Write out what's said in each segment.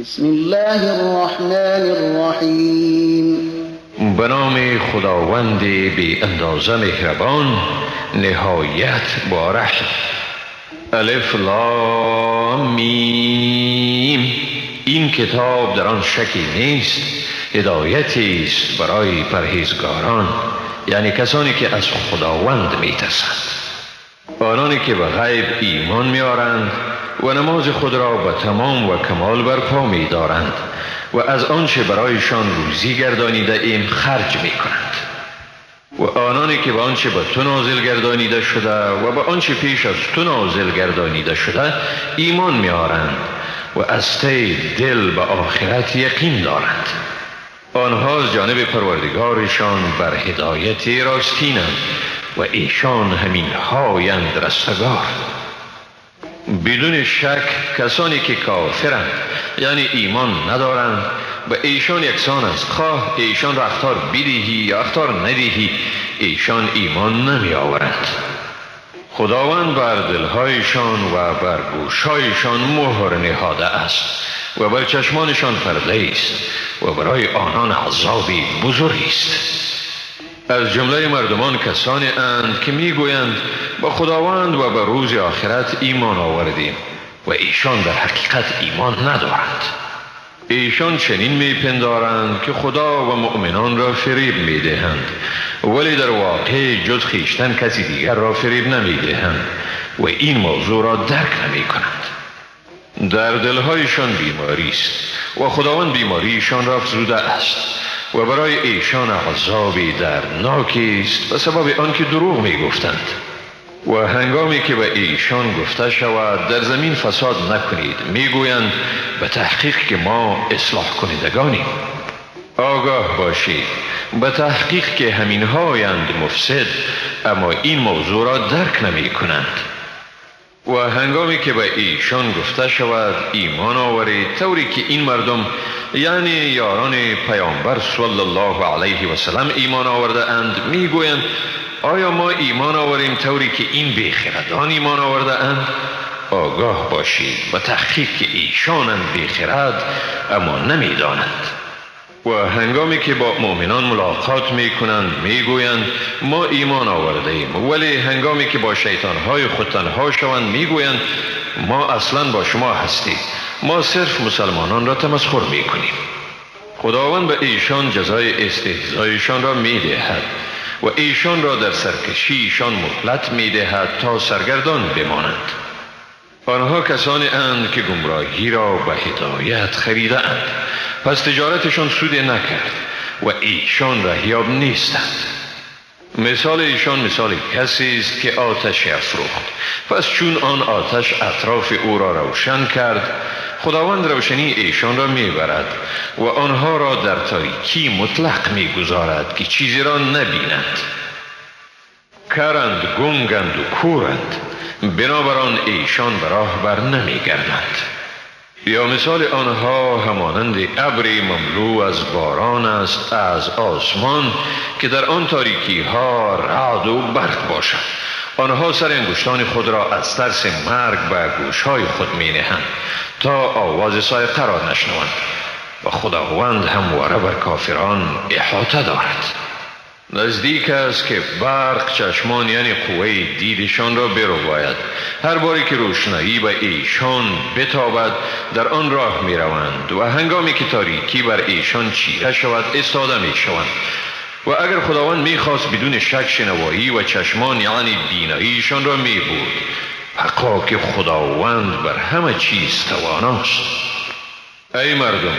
بسم الله الرحمن الرحیم به نام خداوند بی اندازه مهربان نهایت باره الف لام میم. این کتاب در آن شکی نیست هدایتی است برای پرهیزگاران یعنی کسانی که از خداوند میترسند. آنانی که به غیب ایمان میارند و نماز خود را به تمام و کمال برپا می دارند و از آنچه برایشان روزی گردانیده ایم خرج می کنند. و آنانی که به آنچه به تو نازل گردانیده شده و به آنچه پیش از تو نازل گردانیده شده ایمان می آرند و از تی دل به آخرت یقین دارند. آنها از جانب پروردگارشان بر هدایت راستینند و ایشان همین هایند رستگار. بدون شک کسانی که کافرند یعنی ایمان ندارند و ایشان یکسان است. خواه ایشان را اختار بدهی یا اختار ندهی ایشان ایمان نمی آورند خداوند بر دلهایشان و بر گوشهایشان مهر نهاده است و بر چشمانشان پرده است و برای آنان عذابی بزرگی است. از جمله مردمان کسانی اند که می‌گویند با خداوند و به روز آخرت ایمان آوردیم و ایشان در حقیقت ایمان ندارند. ایشان چنین میپندارند که خدا و مؤمنان را فریب می‌دهند ولی در واقع جز خیشتن کسی دیگر را فریب نمی‌دهند و این موضوع را درک نمی کنند در دلهایشان بیماری است و خداوند بیماریشان را افزوده است. و برای ایشان عذابی دردناکی است به سبب آنکه دروغ می گفتند و هنگامی که به ایشان گفته شود در زمین فساد نکنید. می‌گویند به تحقیق که ما اصلاح کنندگانیم. آگاه باشید. به تحقیق که همین هایند مفسد اما این موضوع را درک نمی کنند و هنگامی که به ایشان گفته شود ایمان آورید. طوری که این مردم یعنی یاران پیامبر صلی الله علیه و سلم ایمان آورده اند. می‌گویند آیا ما ایمان آوریم طوری که این بیخردان ایمان آورده اند؟ آگاه باشید و تحقیق که ایشانند بیخرد اما نمی‌دانند. و هنگامی که با مؤمنان ملاقات می کنند می گویند ما ایمان آورده ایم. ولی هنگامی که با شیطان های خود تنها شوند می گویند ما اصلا با شما هستیم. ما صرف مسلمانان را تمسخر می کنیم خداوند به ایشان جزای استهزایشان را می دهد و ایشان را در سرکشی ایشان مهلت می دهد تا سرگردان بمانند. آنها کسانی اند که گمراهی را به هدایت خریده اند پس تجارتشان سود نکرد و ایشان رهیاب نیستند. مثال ایشان مثال کسی است که آتش افروخت. پس چون آن آتش اطراف او را روشن کرد خداوند روشنی ایشان را می‌برد و آنها را در تاریکی مطلق می‌گذارد که چیزی را نبینند کرند گنگند و کورند. بنابران ایشان به بر نمیگردند. یا مثال آنها همانند ابری مملو از باران است از آسمان که در آن تاریکی ها رعد و برق باشد. آنها سر انگشتان خود را از ترس مرگ به گوش های خود می نهند تا آواز سایقه را نشنوند. و خداوند همواره بر کافران احاطه دارد. نزدیک است که برق چشمان یعنی قوه دیدشان را باید هر باری که روشنایی به ایشان بتابد در آن راه می روند و هنگامی که تاریکی بر ایشان چیره شود استاده می شوند و اگر خداوند می خواست بدون شک شنوایی و چشمان یعنی بیناییشان را می بود حقا که خداوند بر همه چیز تواناست. ای مردم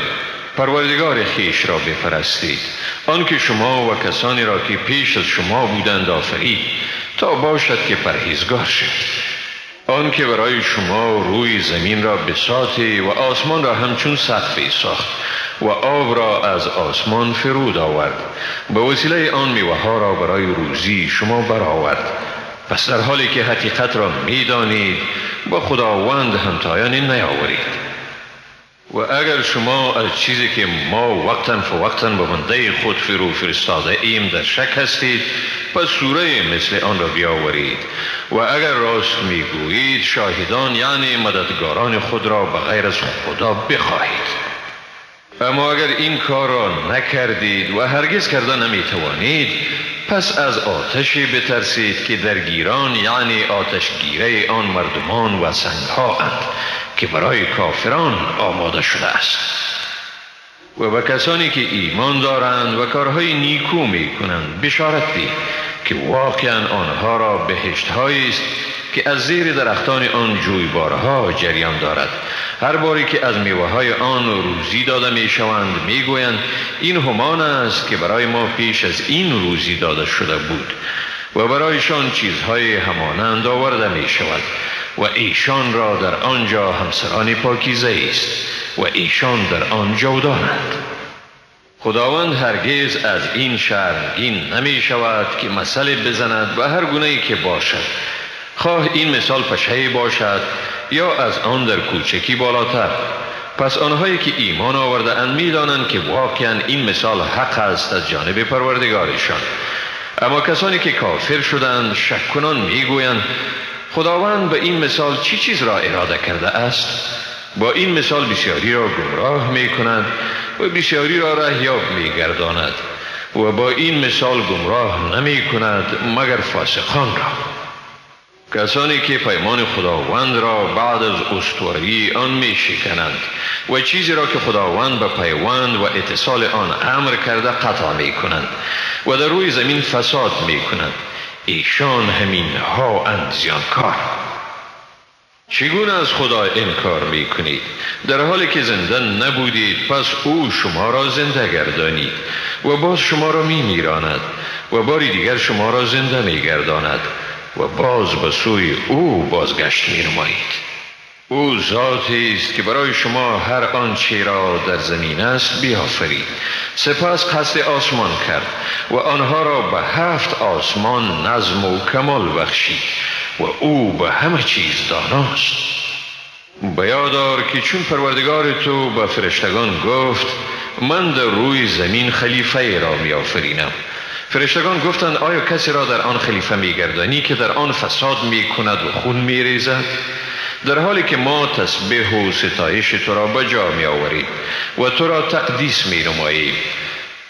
پروردگار خیش را بپرستید. آنکه شما و کسانی را که پیش از شما بودند آفرید تا باشد که پرهیزگار شد آنکه برای شما روی زمین را بساتی و آسمان را همچون سقفی ساخت و آب را از آسمان فرود آورد به وسیله آن میوه ها را برای روزی شما برآورد. پس در حالی که حقیقت را می‌دانید با خداوند همتایانی نیاورید. و اگر شما از چیزی که ما وقتا فوقتا به بنده خود فرو فرستاده ایم در شک هستید پس سوره مثل آن را بیاورید. و اگر راست می‌گویید شاهدان یعنی مددگاران خود را به غیر از خدا بخواهید. اما اگر این کار را نکردید و هرگز کرده نمی توانید پس از آتشی بترسید که در گیران یعنی آتشگیره آن مردمان و سنگها اند. که برای کافران آماده شده است. و به کسانی که ایمان دارند و کارهای نیکو می کنند بشارت دید که واقعا آنها را بهشت است که از زیر درختان آن جویبارها جریان دارد. هر باری که از میوه های آن روزی داده می شوند می گویند این همان است که برای ما پیش از این روزی داده شده بود. و برایشان چیزهای همانند آورده می شود و ایشان را در آنجا همسران پاکیزه است و ایشان در آن جودانند خداوند هرگز از این شرمگین نمی شود که مسئله بزند و هر گونه که باشد. خواه این مثال پشه باشد یا از آن در کوچکی بالاتر. پس آنهایی که ایمان آورده اند می‌دانند که واقعا این مثال حق است از جانب پروردگارشان. اما کسانی که کافر شدند شک کنان می‌گویند خداوند به این مثال چی چیز را اراده کرده است؟ با این مثال بسیاری را گمراه می کند و بسیاری را رهیاب می گرداند و با این مثال گمراه نمی کند مگر فاسقان را؟ کسانی که پیمان خداوند را بعد از استواری آن می شکنند و چیزی را که خداوند به پیوند و اتصال آن امر کرده قطع می کنند و در روی زمین فساد می کنند ایشان همین ها اند زیانکار. چگونه از خدا انکار می کنید در حالی که زنده نبودید پس او شما را زنده گردانید و باز شما را می میراند و باری دیگر شما را زنده می گرداند و باز به سوی او بازگشت می نمایید او ذاتی است که برای شما هر آنچه را در زمین است بیافرید. سپس قصد آسمان کرد و آنها را به هفت آسمان نظم و کمال بخشید و او به همه چیز داناست. بیادار که چون پروردگار تو به فرشتگان گفت من در روی زمین خلیفه را می آفرینم فرشتگان گفتند آیا کسی را در آن خلیفه میگردانی که در آن فساد می کند و خون می ریزد در حالی که ما تسبیح و ستایش تو را به جا می آوریم و تو را تقدیس می نماییم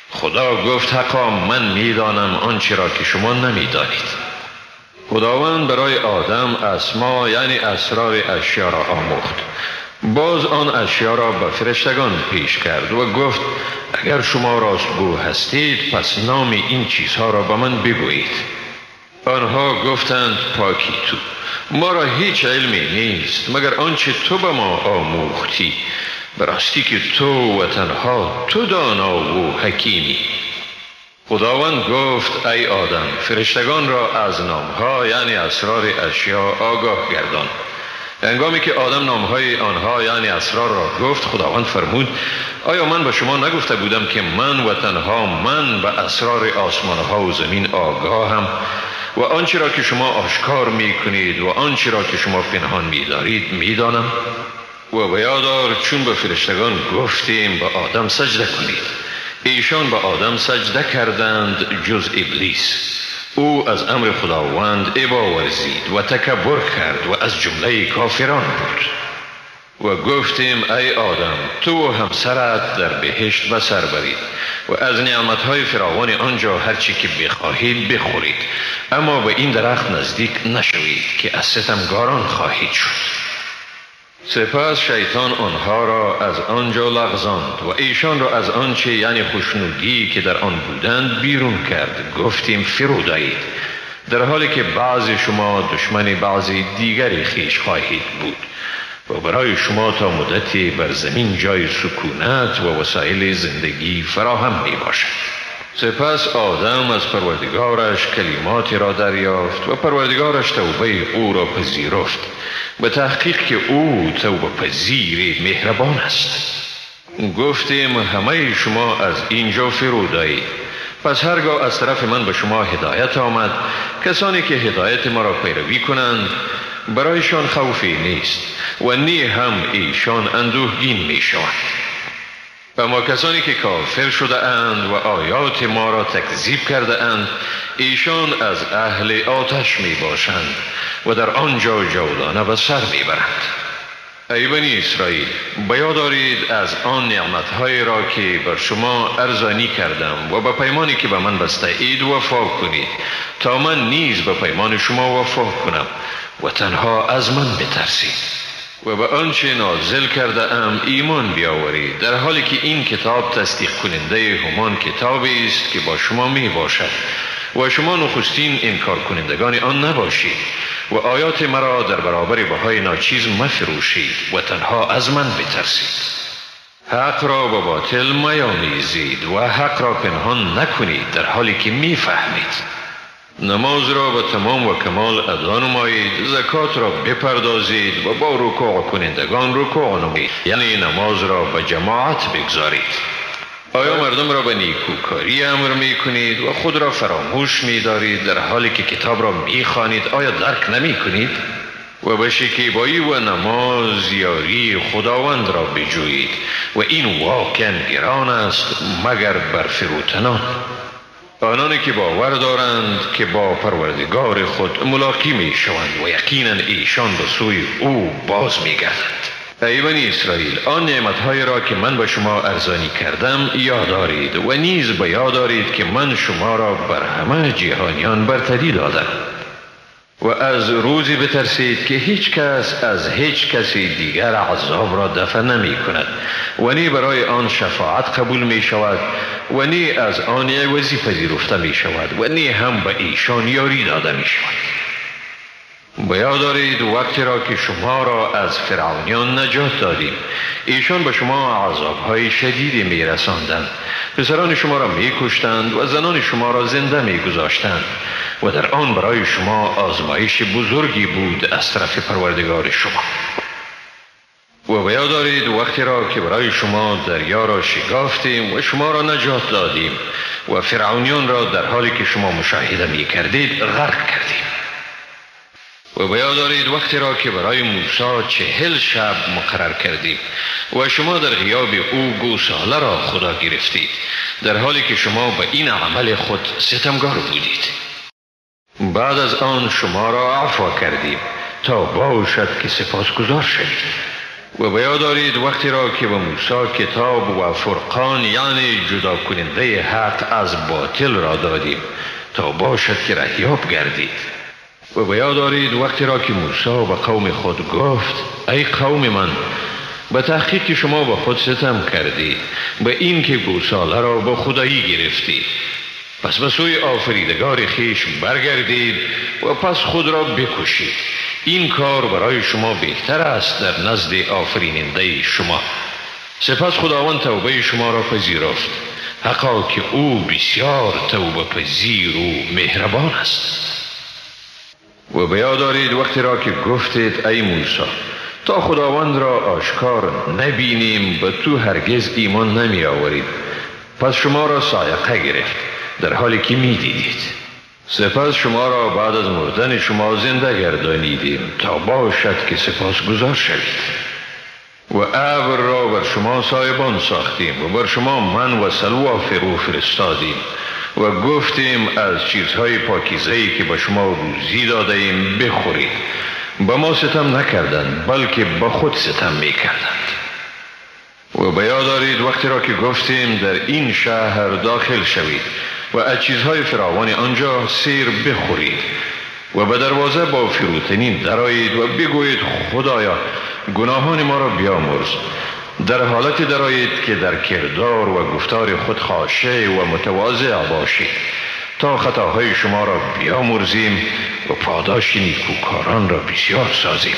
خدا گفت حقا من می‌دانم آنچه را که شما نمی‌دانید. خداوند برای آدم اسما یعنی اسرار اشیا را آموخت. باز آن اشیا را به فرشتگان پیش کرد و گفت اگر شما راستگو هستید پس نام این چیزها را به من بگویید. آنها گفتند پاکی تو ما را هیچ علمی نیست مگر آنچه تو به ما آموختی؟ براستی که تو و تنها تو دانا و حکیمی. خداوند گفت ای آدم فرشتگان را از نامها یعنی اسرار اشیا آگاه گردان. انگامی که آدم نامهای آنها یعنی اسرار را گفت خداوند فرمود آیا من به شما نگفته بودم که من و تنها من به اسرار آسمان ها و زمین آگاهم؟ و آنچه را که شما آشکار می کنید و آنچه را که شما پنهان می دارید می دانم و بیادار چون به فرشتگان گفتیم به آدم سجده کنید. ایشان به آدم سجده کردند جز ابلیس. او از امر خداوند ابا ورزید و تکبر کرد و از جمله کافران بود. و گفتیم ای آدم تو و همسرت در بهشت بسر برید و از نعمتهای فراوان آنجا هرچی که بخواهید بخورید. اما به این درخت نزدیک نشوید که از ستمگاران خواهید شد. سپس شیطان آنها را از آنجا لغزاند و ایشان را از آنچه یعنی خوشنودی که در آن بودند بیرون کرد. گفتیم فرودایید. در حالی که بعضی شما دشمن بعضی دیگری خیش خواهید بود. و برای شما تا مدتی بر زمین جای سکونت و وسایل زندگی فراهم می باشد سپس آدم از پروردگارش کلماتی را دریافت و پروردگارش توبه او را پذیرفت. به تحقیق که او توبه پذیر مهربان است. گفتیم همه شما از اینجا فرود پس هرگاه از طرف من به شما هدایت آمد کسانی که هدایت ما را پیروی کنند برایشان خوفی نیست و نی هم ایشان اندوهگین می شوند اما کسانی که کافر شده اند و آیات ما را تکذیب کرده اند ایشان از اهل آتش می باشند و در آنجا جولانه به سر می برند. ای بنی اسرائیل بیا دارید از آن نعمتهایی را که بر شما ارزانی کردم و به پیمانی که به من بسته اید وفا کنید تا من نیز به پیمان شما وفا کنم. و تنها از من بترسید و به آنچه نازل کرده ام ایمان بیاورید در حالی که این کتاب تصدیق کننده همان کتابی است که با شما می باشد. و شما نخستین انکار کنندگان آن نباشید. و آیات مرا در برابر بهای ناچیز مفروشید و تنها از من بترسید. حق را با باطل میامیزید و حق را پنهان نکنید در حالی که می‌فهمید نماز را به تمام و کمال ادا نمایید. زکات را بپردازید و با رکوع کنندگان رکوع نمایید. یعنی نماز را به جماعت بگذارید. آیا مردم را به نیکوکاری امر می کنید و خود را فراموش می دارید در حالی که کتاب را می خانید آیا درک نمی کنید؟ و به شکیبایی و نماز یاری خداوند را بجویید. و این واقعا گران است مگر بر فروتنان؟ آنانی که باور دارند که با پروردگار خود ملاقی می شوند و یقینا ایشان به سوی او باز می گردند ای بنی اسرائیل آن نعمتهای را که من به شما ارزانی کردم یاد دارید و نیز به یاد دارید که من شما را بر همه جهانیان برتری دادم. و از روزی بترسید که هیچ کس از هیچ کسی دیگر عذاب را دفع نمی کند. و نی برای آن شفاعت قبول می شود و نی از آن عوضی پذیرفته می شود و نی هم به ایشان یاری داده می شود. بیا دارید وقتی را که شما را از فرعونیان نجات دادیم. ایشان به شما های شدیدی می رساندند پسران شما را می کشتند و زنان شما را زنده می گذاشتند و در آن برای شما آزمایش بزرگی بود از طرف پروردگار شما. و بیا دارید وقتی را که برای شما دریا را شکافتیم و شما را نجات دادیم و فرعونیان را در حالی که شما مشاهده می کردید غرق کردیم. و بیا دارید وقتی را که برای موسی چهل شب مقرر کردیم و شما در غیاب او گوساله را خدا گرفتید در حالی که شما به این عمل خود ستمگار بودید. بعد از آن شما را عفا کردیم تا باشد که سپاس گذار شوید. و بیا دارید وقتی را که به موسی کتاب و فرقان یعنی جدا کننده حق از باطل را دادیم تا باشد که رهیاب گردید. و بیا دارید وقتی را که موسی به قوم خود گفت ای قوم من به تحقیق شما به خود ستم کردید به این که گوساله را به خدایی گرفتید پس به سوی آفریدگار خیش برگردید و پس خود را بکشید. این کار برای شما بهتر است در نزد آفریننده شما. سپس خداوند توبه شما را پذیرفت. حقا که او بسیار توبه پذیر و مهربان است. و بیا دارید وقتی را که گفتید ای موسی تا خداوند را آشکار نبینیم به تو هرگز ایمان نمی آورید. پس شما را سایقه گرفت در حالی که می دیدید. سپس شما را بعد از مردن شما زنده گردانیدیم تا باشد که سپاس گذار شوید. و ابر را بر شما سایبان ساختیم و بر شما من و سلوا فرو فرستادیم. و گفتیم از چیزهای پاکیزهی که به شما روزی داده ایم بخورید. به ما ستم نکردند بلکه به خود ستم می کردند و بیا دارید وقتی را که گفتیم در این شهر داخل شوید و از چیزهای فراوان آنجا سیر بخورید و به دروازه با فروتنین درایید و بگویید خدایا گناهان ما را بیامرز. در حالت درایید که در کردار و گفتار خود خاشه و متواضع باشید. تا خطاهای شما را بیامرزیم و پاداش نیکوکاران را بسیار سازیم.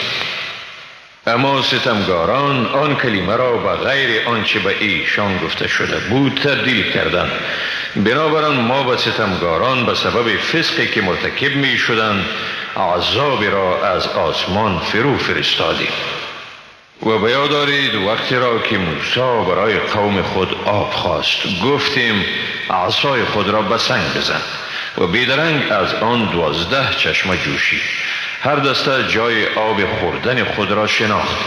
اما ستمگاران آن کلمه را به غیر آنچه به ایشان گفته شده بود تبدیل کردند. بنابراین ما به ستمگاران به سبب فسقی که مرتکب می شدند عذابی را از آسمان فرو فرستادیم. و بیا دارید وقتی را که موسی برای قوم خود آب خواست گفتیم عصای خود را به سنگ بزن و بیدرنگ از آن دوازده چشمه جوشی هر دسته جای آب خوردن خود را شناخت.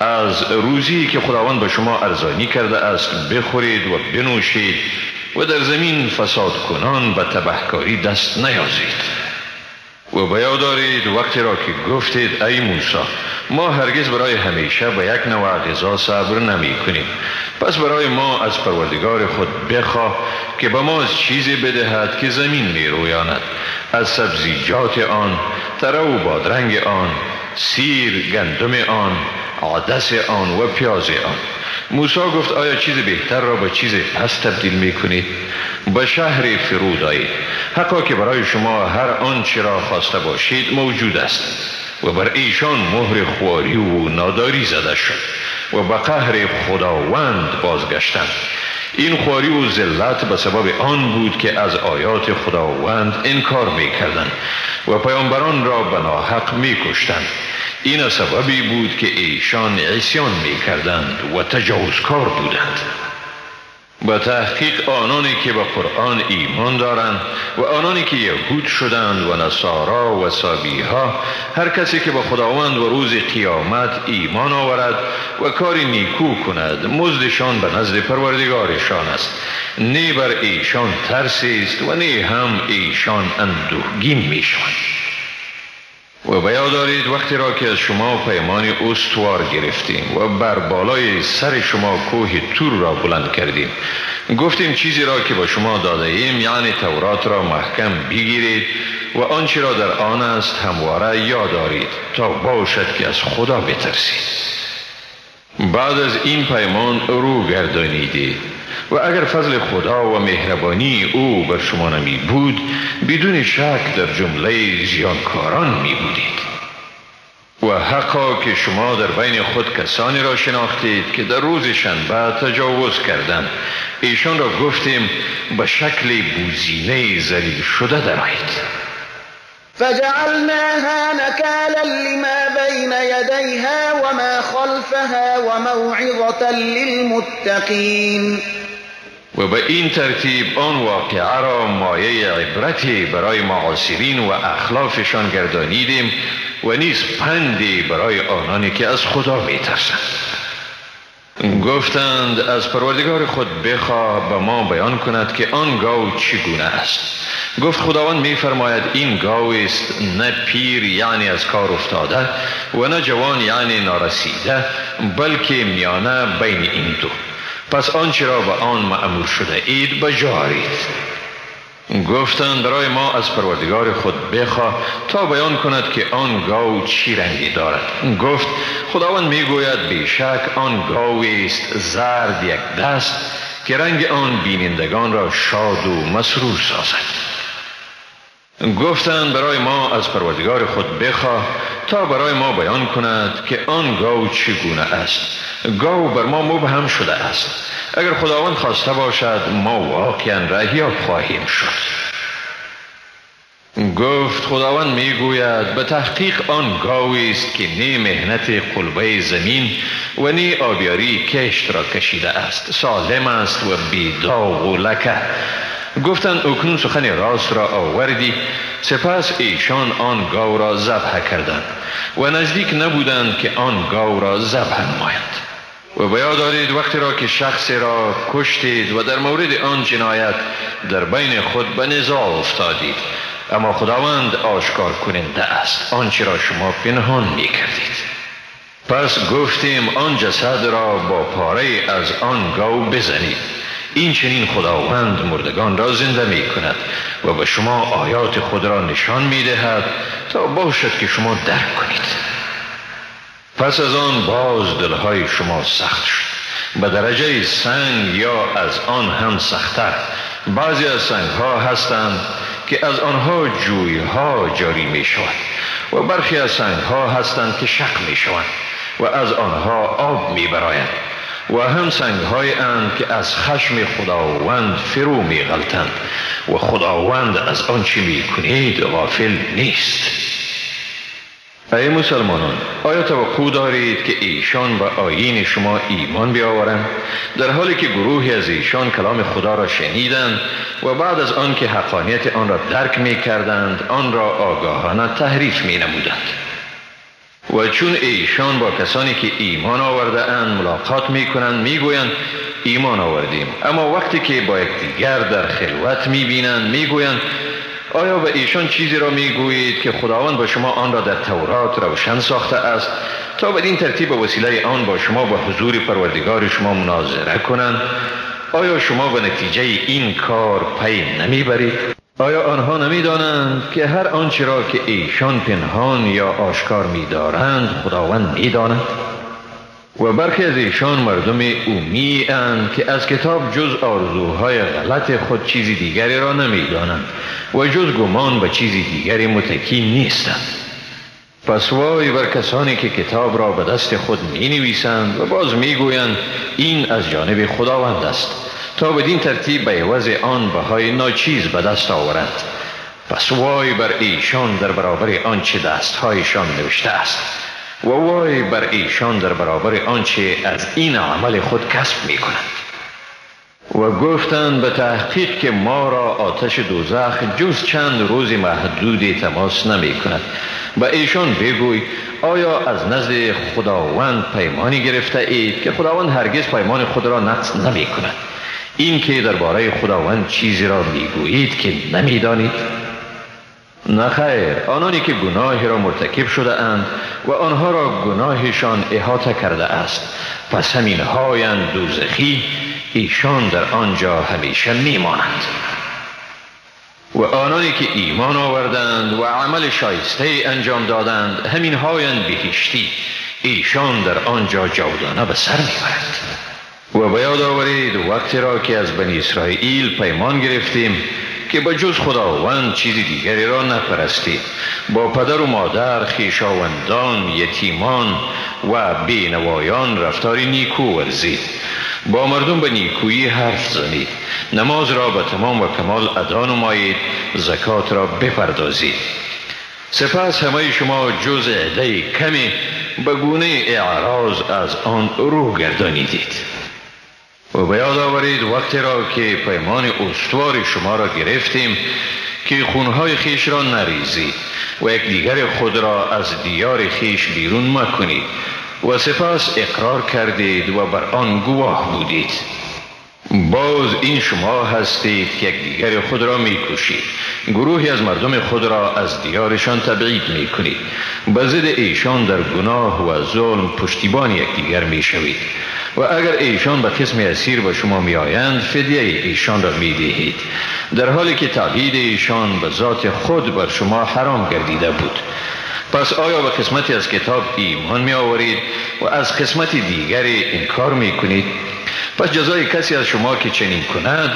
از روزی که خداوند به شما ارزانی کرده است بخورید و بنوشید و در زمین فساد کنان به تبهکاری دست نیازید. و بیا دارید وقتی را که گفتید ای موسی ما هرگز برای همیشه به یک نوع غذا صبر نمی کنیم. پس برای ما از پروردگار خود بخواه که به ما از چیزی بدهد که زمین می رویاند. از سبزیجات آن تره و بادرنگ آن سیر گندم آن عدس آن و پیاز آن. موسی گفت آیا چیز بهتر را به چیز پس تبدیل می کنید به شهر فرود آیید. حقا که برای شما هر آنچه را خواسته باشید موجود است. و بر ایشان مهر خواری و ناداری زده شد. و به قهر خداوند بازگشتند. این خواری و ذلت به سبب آن بود که از آیات خداوند انکار می کردند و پیامبران را به ناحق می کشتند این سببی بود که ایشان عصیان می کردند و تجاوزکار بودند. به تحقیق آنانی که به قرآن ایمان دارند و آنانی که یهود شدند و نصارا و سابیها هر کسی که به خداوند و روز قیامت ایمان آورد و کاری نیکو کند مزدشان به نزد پروردگارشان است. نی بر ایشان ترسی است و نی هم ایشان اندوهگین می و بیا دارید وقتی را که از شما پیمان استوار گرفتیم و بر بالای سر شما کوه تور را بلند کردیم. گفتیم چیزی را که با شما داده ایم یعنی تورات را محکم بگیرید و آنچه را در آن است همواره یاد دارید تا باشد که از خدا بترسید. بعد از این پیمان رو گردانیدید و اگر فضل خدا و مهربانی او بر شما نمی بود بدون شک در جمله زیانکاران می بودید. و حقا که شما در بین خود کسانی را شناختید که در روز شنبه تجاوز کردند ایشان را گفتیم به شکل بوزینه زلیل شده درآیید. فجعلناها نكالا لما بين يديها وما خلفها وموعظة للمتقين. و به این ترتیب آن واقعه را مایه عبرتی برای معاصرین و اخلافشان گردانیدیم و نیز پندی برای آنانی که از خدا می ترسند گفتند از پروردگار خود بخواه به ما بیان کند که آن گاو چگونه است. گفت خداوند میفرماید این گاو است نه پیر یعنی از کار افتاده و نه جوان یعنی نارسیده بلکه میانه بین این دو. پس آنچه را به آن معمور شده اید بجارید گفتند برای ما از پروردگار خود بخواه تا بیان کند که آن گاو چی رنگی دارد. گفت خداوند می‌گوید بیشک آن گاوی است زرد یک دست که رنگ آن بینندگان را شاد و مسرور سازد. گفتند برای ما از پروردگار خود بخواه تا برای ما بیان کند که آن گاو چگونه است. گاو بر ما مبهم شده است. اگر خداوند خواسته باشد ما واقعا رهیاب خواهیم شد. گفت خداوند می‌گوید به تحقیق آن گاوی است که نی مهنت قلبه زمین و نی آبیاری کشت را کشیده است. سالم است و بیداغ و لکه. گفتند اکنون سخن راست را آوردی سپس ایشان آن گاو را ذبح کردند و نزدیک نبودند که آن گاو را ذبح نمایند. و بیا دارید وقتی را که شخص را کشتید و در مورد آن جنایت در بین خود به نزاع افتادید. اما خداوند آشکار کننده است آنچه را شما پنهان می کردید پس گفتیم آن جسد را با پاره از آن گاو بزنید. این چنین خداوند مردگان را زنده می کند و به شما آیات خود را نشان می دهد تا باشد که شما درک کنید. پس از آن باز دلهای شما سخت شد. به درجه سنگ یا از آن هم سختتر. بعضی از سنگ ها هستند که از آنها جوی ها جاری می شود و برخی از سنگ ها هستند که شق می شوند و از آنها آب می براید و هم سنگ های اند که از خشم خداوند فرو می غلطند و خداوند از آنچه می کنید غافل نیست. ای مسلمانان آیا توقع دارید که ایشان به آیین شما ایمان بیاورند؟ در حالی که گروهی از ایشان کلام خدا را شنیدند و بعد از آن که حقانیت آن را درک می کردند آن را آگاهانه تحریف می نمودند و چون ایشان با کسانی که ایمان آورده اند ملاقات می کنند می گویند ایمان آوردیم. اما وقتی که با یکدیگر در خلوت می بینند می گویند آیا به ایشان چیزی را می‌گویید که خداوند با شما آن را در تورات روشن ساخته است تا بدین ترتیب وسیله آن با شما به حضور پروردگار شما مناظره کنند؟ آیا شما به نتیجه این کار پی نمی‌برید؟ آیا آنها نمی‌دانند که هر آنچه را که ایشان پنهان یا آشکار میدارند خداوند می‌داند؟ و برخی از ایشان مردم اومی اند که از کتاب جز آرزوهای غلط خود چیزی دیگری را نمی‌دانند و جز گمان به چیزی دیگری متکی نیستند. پس وای بر کسانی که کتاب را به دست خود می نویسند و باز می گویند این از جانب خداوند است. تا بدین ترتیب به عوض آن بهای ناچیز به دست آورند. پس وای بر ایشان در برابر آنچه دستهایشان نوشته است. و وای بر ایشان در برابر آنچه از این عمل خود کسب می کنند و گفتند به تحقیق که ما را آتش دوزخ جز چند روز محدودی تماس نمی کند و ایشان بگوی آیا از نزد خداوند پیمانی گرفته اید که خداوند هرگز پیمان خود را نقص نمی کند این که درباره خداوند چیزی را می‌گویید که نمی‌دانید. نخیر آنانی که گناهی را مرتکب شده اند و آنها را گناهشان احاطه کرده است. پس همین هایند دوزخی ایشان در آنجا همیشه میمانند. و آنانی که ایمان آوردند و عمل شایسته انجام دادند همین هایند بهشتی ایشان در آنجا جاودانه به سر می‌برند. و بیاد آورید وقتی را که از بنی اسرائیل پیمان گرفتیم که با جز خداوند چیزی دیگری را نپرستید با پدر و مادر خیشاوندان یتیمان و بینوایان رفتاری نیکو ورزید. با مردم به نیکویی حرف زنید. نماز را به تمام و کمال ادا نمایید. زکات را بپردازید. سپس همه شما جز عده کمی به گونه اعراض از آن رو گردانیدید. و به آورید وقتی را که پیمان استوار شما را گرفتیم که خونهای خیش را نریزید و یک دیگر خود را از دیار خیش بیرون مکنید و سپس اقرار کردید و بر آن گواه بودید. باز این شما هستید که یک دیگر خود را می کشید گروهی از مردم خود را از دیارشان تبعید می کنید به ضد ایشان در گناه و ظلم پشتیبان یکدیگر می شوید و اگر ایشان به قسم اسیر به شما می آیند فدیه ایشان را می دهید در حالی که تعبید ایشان به ذات خود بر شما حرام گردیده بود. پس آیا به قسمتی از کتاب ایمان می آورید و از قسمت دیگری انکار می کنید پس جزای کسی از شما که چنین کند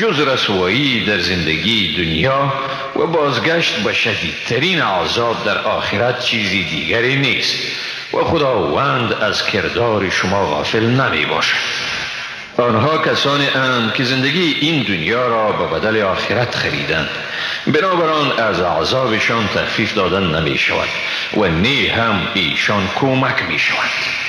جز رسوایی در زندگی دنیا و بازگشت به شدیدترین عذاب در آخرت چیزی دیگری نیست. و خداوند از کردار شما غافل نمی باشد. آنها کسانی اند که زندگی این دنیا را به بدل آخرت خریدند بنابراین از عذابشان تخفیف دادن نمی شود و نی هم ایشان کمک می شود.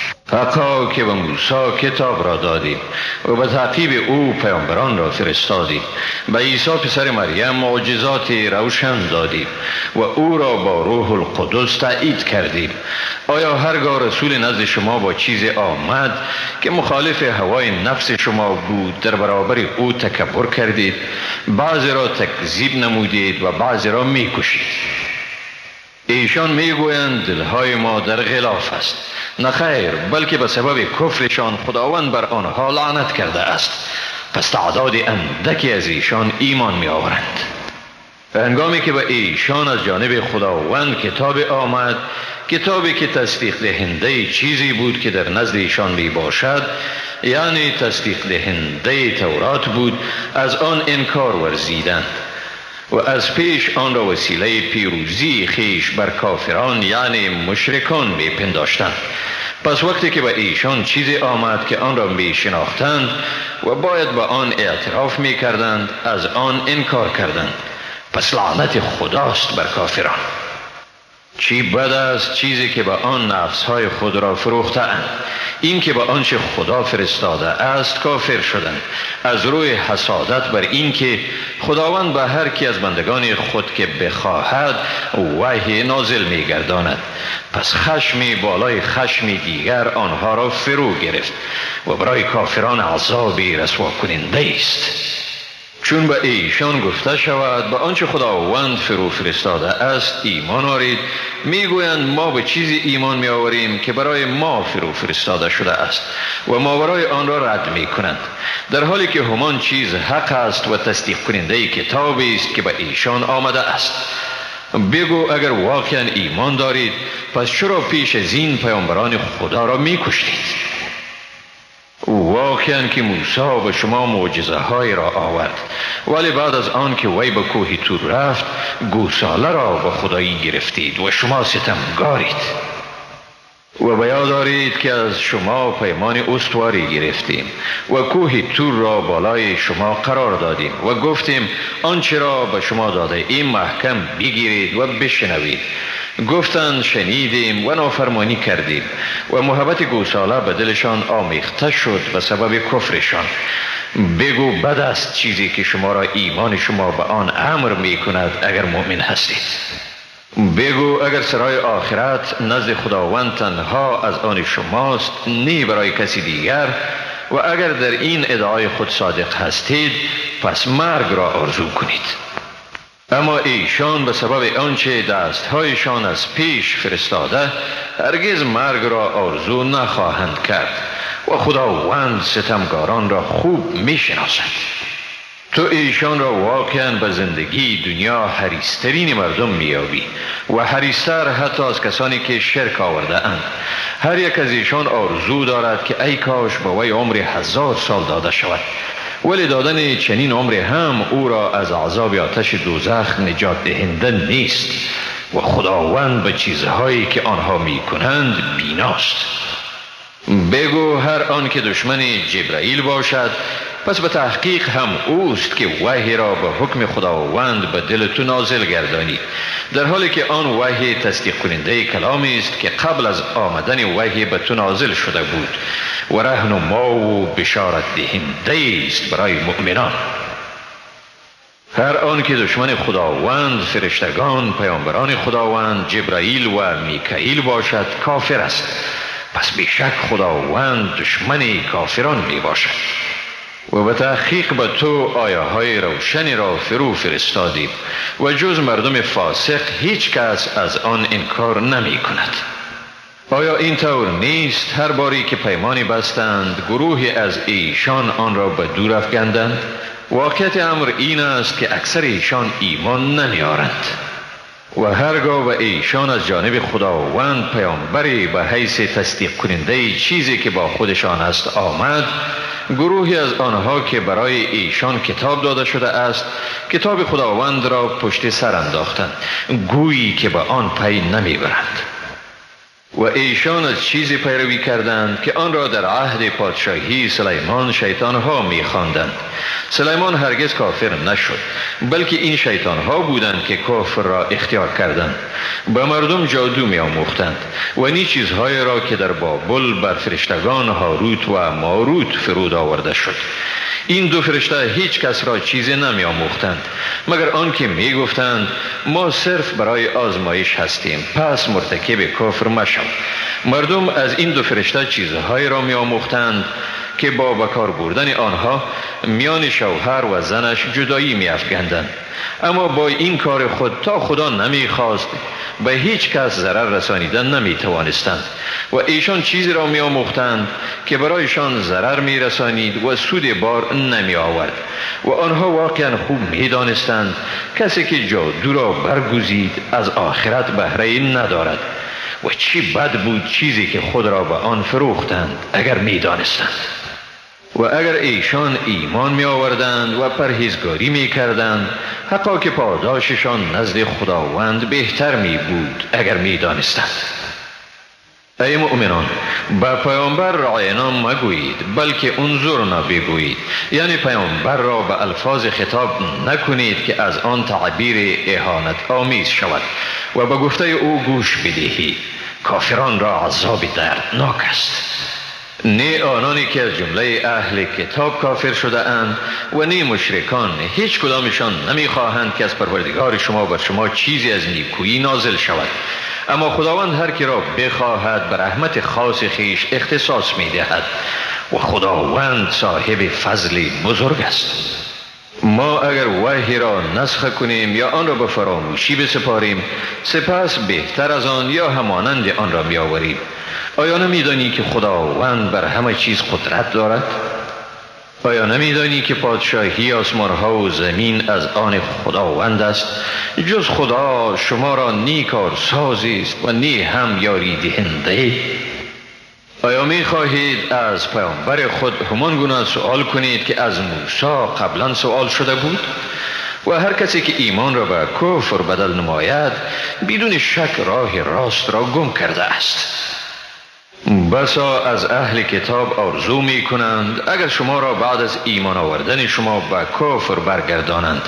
که به موسی کتاب را دادیم و به تعقیب او پیامبران را فرستادیم به عیسی پسر مریم معجزات روشن دادیم و او را با روح القدس تایید کردیم. آیا هرگاه رسول نزد شما با چیز آمد که مخالف هوای نفس شما بود در برابر او تکبر کردید؟ بعضی را تکذیب نمودید و بعضی را می‌کشید. ایشان می‌گویند دلهای ما در غلاف است. نخیر بلکه به سبب کفرشان خداوند بر آنها لعنت کرده است. پس تعداد اندکی از ایشان ایمان می آورند هنگامی که به ایشان از جانب خداوند کتاب آمد کتابی که تصدیق دهنده چیزی بود که در نزد ایشان می باشد یعنی تصدیق دهنده تورات بود از آن انکار ورزیدند. و از پیش آن را وسیله پیروزی خیش بر کافران یعنی مشرکان می پس وقتی که به ایشان چیزی آمد که آن را می شناختند و باید به آن اعتراف می کردند از آن انکار کردند. پس لعنت خداست بر کافران. چی بد است چیزی که به آن نفسهای خود را فروخته اند این که به آنچه خدا فرستاده است کافر شدند. از روی حسادت بر این که خداوند به هر کی از بندگان خود که بخواهد وحی نازل می گرداند پس خشمی بالای خشمی دیگر آنها را فرو گرفت و برای کافران عذابی رسوا کننده است. چون به ایشان گفته شود به آنچه خداوند فرو فرستاده است ایمان آورید می‌گویند ما به چیزی ایمان می آوریم که برای ما فرو فرستاده شده است و ما برای آن را رد می کنند در حالی که همان چیز حق است و تصدیق کننده کتابی است که به ایشان آمده است. بگو اگر واقعا ایمان دارید پس چرا پیش از این پیامبران خدا را می کشتید واقعا که موسی به شما معجزه های را آورد. ولی بعد از آن که وی به کوه تور رفت گوساله را به خدایی گرفتید و شما ستمگارید. و بیا دارید که از شما پیمان استواری گرفتیم و کوه تور را بالای شما قرار دادیم و گفتیم آنچه را به شما داده این محکم بگیرید و بشنوید. گفتند شنیدیم و نافرمانی کردیم و محبت گوساله به دلشان آمیخته شد به سبب کفرشان. بگو بد است چیزی که شما را ایمان شما به آن امر می کند اگر مؤمن هستید. بگو اگر سرای آخرت نزد خداوند تنها از آن شماست نی برای کسی دیگر. و اگر در این ادعای خود صادق هستید پس مرگ را آرزو کنید. اما ایشان به سبب آنچه دستهایشان از پیش فرستاده هرگز مرگ را آرزو نخواهند کرد و خداوند ستمگاران را خوب می‌شناسد. تو ایشان را واقعا به زندگی دنیا حریسترین مردم میابی و حریستر حتی از کسانی که شرک آورده اند هر یک از ایشان آرزو دارد که ای کاش با وی عمر هزار سال داده شود. ولی دادن چنین عمر هم او را از عذاب آتش دوزخ نجات دهنده نیست و خداوند به چیزهایی که آنها می کنند بیناست. بگو هر آن که دشمن جبرائیل باشد پس به تحقیق هم اوست که وحی را به حکم خداوند به دل تو نازل گردانی. در حالی که آن وحی تصدیق کننده کلامی است که قبل از آمدن وحی به تو نازل شده بود و رهنما و بشارت دهنده است برای مؤمنان. هر آن که دشمن خداوند فرشتگان پیامبران خداوند جبرائیل و میکائیل باشد کافر است. پس بیشک خداوند دشمن کافران می باشد و به تحقیق به تو آیه های روشنی را فرو فرستادیم و جز مردم فاسق هیچ کس از آن انکار نمی کند. آیا این طور نیست هر باری که پیمانی بستند گروهی از ایشان آن را به دور افگندند؟ واقعیت امر این است که اکثر ایشان ایمان نمیارند و هرگاه و ایشان از جانب خداوند پیامبری به حیث تصدیق کننده چیزی که با خودشان است آمد گروهی از آنها که برای ایشان کتاب داده شده است کتاب خداوند را پشت سر انداختند. گویی که به آن پی نمی‌برند. و ایشان از چیزی پیروی کردند که آن را در عهد پادشاهی سلیمان شیطان ها می خواندند. سلیمان هرگز کافر نشد بلکه این شیطان ها بودند که کافر را اختیار کردند. به مردم جادو می آموختند و نی چیزهای را که در بابل بر فرشتگان هاروت و ماروت فرود آورده شد. این دو فرشته هیچ کس را چیزی نمی آموختند مگر آنکه می گفتند ما صرف برای آزمایش هستیم پس مرتکب کفر مشو مردم از این دو فرشته چیزهایی را می آموختند که با بکار بردن آنها میان شوهر و زنش جدایی می افگندند. اما با این کار خود تا خدا نمی خواست به هیچ کس ضرر رسانیدن نمی توانستند و ایشان چیزی را می آموختند که برایشان ضرر می رسانید و سود بار نمی آورد و آنها واقعا خوب می دانستند کسی که جادو را برگزید از آخرت بهره ندارد. و چی بد بود چیزی که خود را به آن فروختند اگر می دانستند و اگر ایشان ایمان می آوردند و پرهیزگاری می کردند حقا که پاداششان نزد خداوند بهتر می بود اگر می دانستند ای مؤمنان با پیامبر رعاینا مگویید بلکه انظرنا بگویید. یعنی پیامبر را به الفاظ خطاب نکنید که از آن تعبیر اهانت آمیز شود و به گفته او گوش بدهید. کافران را عذاب دردناک است. نه آنانی که از جمله اهل کتاب کافر شده اند و نه مشرکان هیچ کدامشان نمی خواهند که از پروردگار شما بر شما چیزی از نیکویی نازل شود. اما خداوند هر کی را بخواهد به رحمت خاص خیش اختصاص می دهد و خداوند صاحب فضل بزرگ است. ما اگر وحی را نسخه کنیم یا آن را به فراموشی بسپاریم سپس بهتر از آن یا همانند آن را میآوریم. آیا نمیدانی که خداوند بر همه چیز قدرت دارد؟ آیا نمیدانی که پادشاهی آسمانها و زمین از آن خداوند است جز خدا شما را نیکار سازی است و نی هم یاری دهنده؟ آیا می خواهید از پیامبر خود همان گونه سوال کنید که از موسی قبلا سوال شده بود؟ و هر کسی که ایمان را به کفر بدل نماید بدون شک راه راست را گم کرده است. بسا از اهل کتاب آرزو می کنند اگر شما را بعد از ایمان آوردن شما به کفر برگردانند.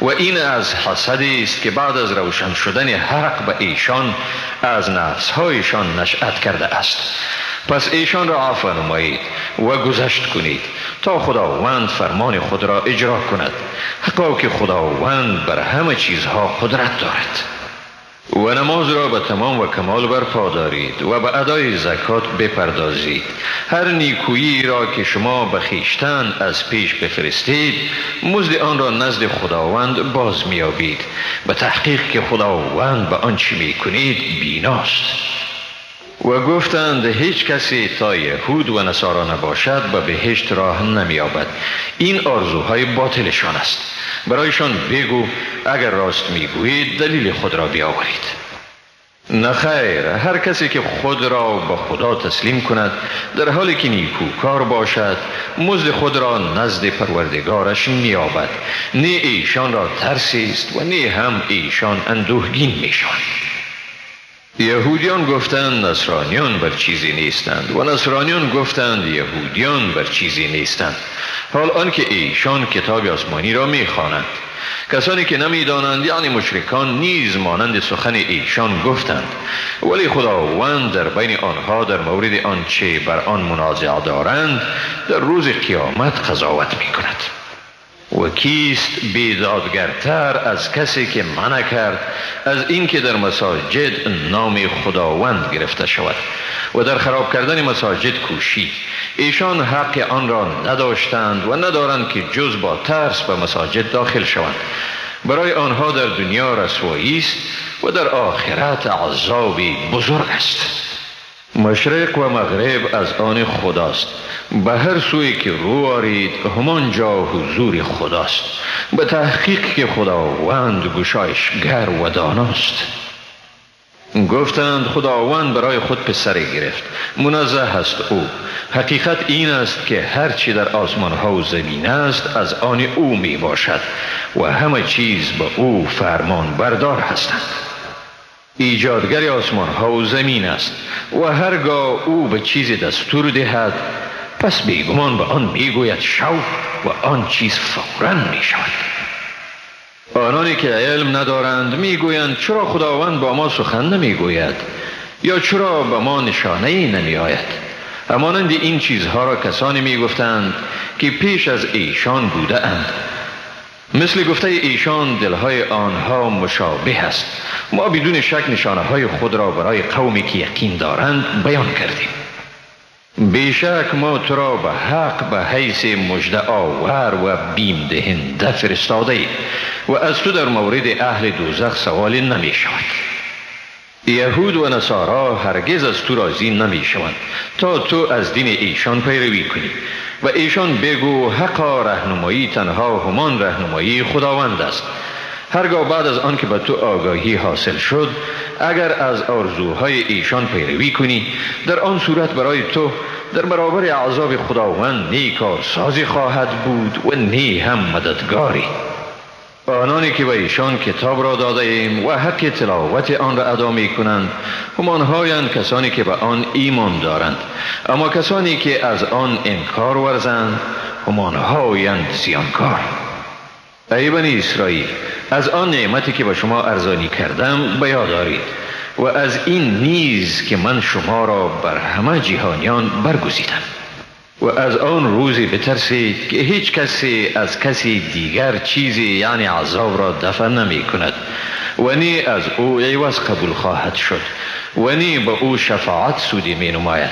و این از حسدی است که بعد از روشن شدن حق به ایشان از نفسهایشان نشأت کرده است. پس ایشان را عفو نمایید و گذشت کنید تا خداوند فرمان خود را اجرا کند. حقا که خداوند بر همه چیزها قدرت دارد. و نماز را به تمام و کمال برپا دارید و به ادای زکات بپردازید. هر نیکویی را که شما به خیشتن از پیش بفرستید مزد آن را نزد خداوند باز میابید به تحقیق که خداوند به آنچه می کنید بیناست. و گفتند هیچ کسی تا یهود و نصارا نباشد به بهشت راه نمیابد این آرزوهای باطلشان است. برایشان بگو اگر راست می‌گویید دلیل خود را بیاورید. نخیر هر کسی که خود را به خدا تسلیم کند در حالی که نیکوکار باشد مزد خود را نزد پروردگارش مییابد. نه ایشان را ترسی است و نه هم ایشان اندوهگین می‌شوند. یهودیان گفتند نصرانیان بر چیزی نیستند. و نصرانیان گفتند یهودیان بر چیزی نیستند. حال آنکه ایشان کتاب آسمانی را می‌خوانند. کسانی که نمی‌دانند یعنی مشرکان نیز مانند سخن ایشان گفتند. ولی خداوند در بین آنها در مورد آنچه بر آن منازع دارند در روز قیامت قضاوت می کند و کیست بیدادگرتر از کسی که منع کرد از اینکه در مساجد نام خداوند گرفته شود و در خراب کردن مساجد کوشید. ایشان حق آن را نداشتند و ندارند که جز با ترس به مساجد داخل شوند. برای آنها در دنیا رسوایی است و در آخرت عذابی بزرگ است. مشرق و مغرب از آن خداست. به هر سوی که رو آرید همان جا حضور خداست. به تحقیق که خداوند گشایشگر و داناست. گفتند خداوند برای خود پسری گرفت. منزه است او. حقیقت این است که هرچی در آسمان ها و زمین است از آن او می باشد و همه چیز به او فرمان بردار هستند. ایجادگر آسمان ها و زمین است و هرگاه او به چیز دستور دهد پس بیگمان به آن می‌گوید شو و آن چیز فورا می شود آنانی که علم ندارند می‌گویند چرا خداوند با ما سخن نمی‌گوید یا چرا به ما نشانه ای نمی آید همانند این چیزها را کسانی می‌گفتند که پیش از ایشان بوده اند مثل گفته ایشان دلهای آنها مشابه است. ما بدون شک نشانه های خود را برای قومی که یقین دارند بیان کردیم. بیشک ما تو را به حق به حیث مجد آور و بیم دهنده فرستاده و از تو در مورد اهل دوزخ سوال نمی شود یهود و نصارا هرگز از تو راضی نمی شوند تا تو از دین ایشان پیروی کنی. و ایشان بگو حقا رهنمایی تنها همان رهنمایی خداوند است. هرگاه بعد از آن که به تو آگاهی حاصل شد اگر از آرزوهای ایشان پیروی کنی در آن صورت برای تو در برابر عذاب خداوند نیکار سازی خواهد بود و نی هم مددگاری. آنانی که به ایشان کتاب را داده ایم و حق تلاوت آن را ادا می کنند همانهایند کسانی که به آن ایمان دارند. اما کسانی که از آن انکار ورزند همانهایند زیانکار. ای بنی اسرائیل از آن نعمتی که به شما ارزانی کردم بیاد دارید و از این نیز که من شما را بر همه جهانیان برگزیدم. و از آن روزی بترسید که هیچ کسی از کسی دیگر چیزی یعنی عذاب را دفع نمی کند. و نی از او عوض قبول خواهد شد. و نی به او شفاعت سودی می نماید.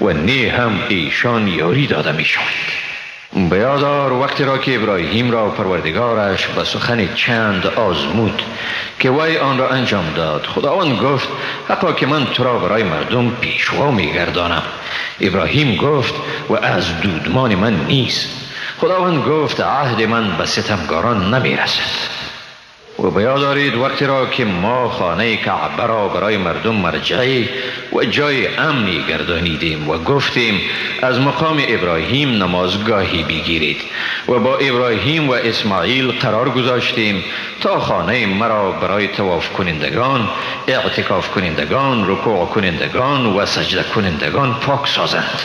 و نی هم ایشان یاری داده می شود بیادار وقتی را که ابراهیم را پروردگارش به سخن چند آزمود که وی آن را انجام داد خداوند گفت حقا که من تو را برای مردم پیشوا میگردانم. ابراهیم گفت و از دودمان من نیست. خداوند گفت عهد من به ستمگاران نمی‌رسد. و بیا دارید وقتی را که ما خانه کعبه را برای مردم مرجعی و جای امنی گردانیدیم و گفتیم از مقام ابراهیم نمازگاهی بگیرید و با ابراهیم و اسماعیل قرار گذاشتیم تا خانه مرا برای تواف کنندگان اعتکاف کنندگان رکوع کنندگان و سجده کنندگان پاک سازند.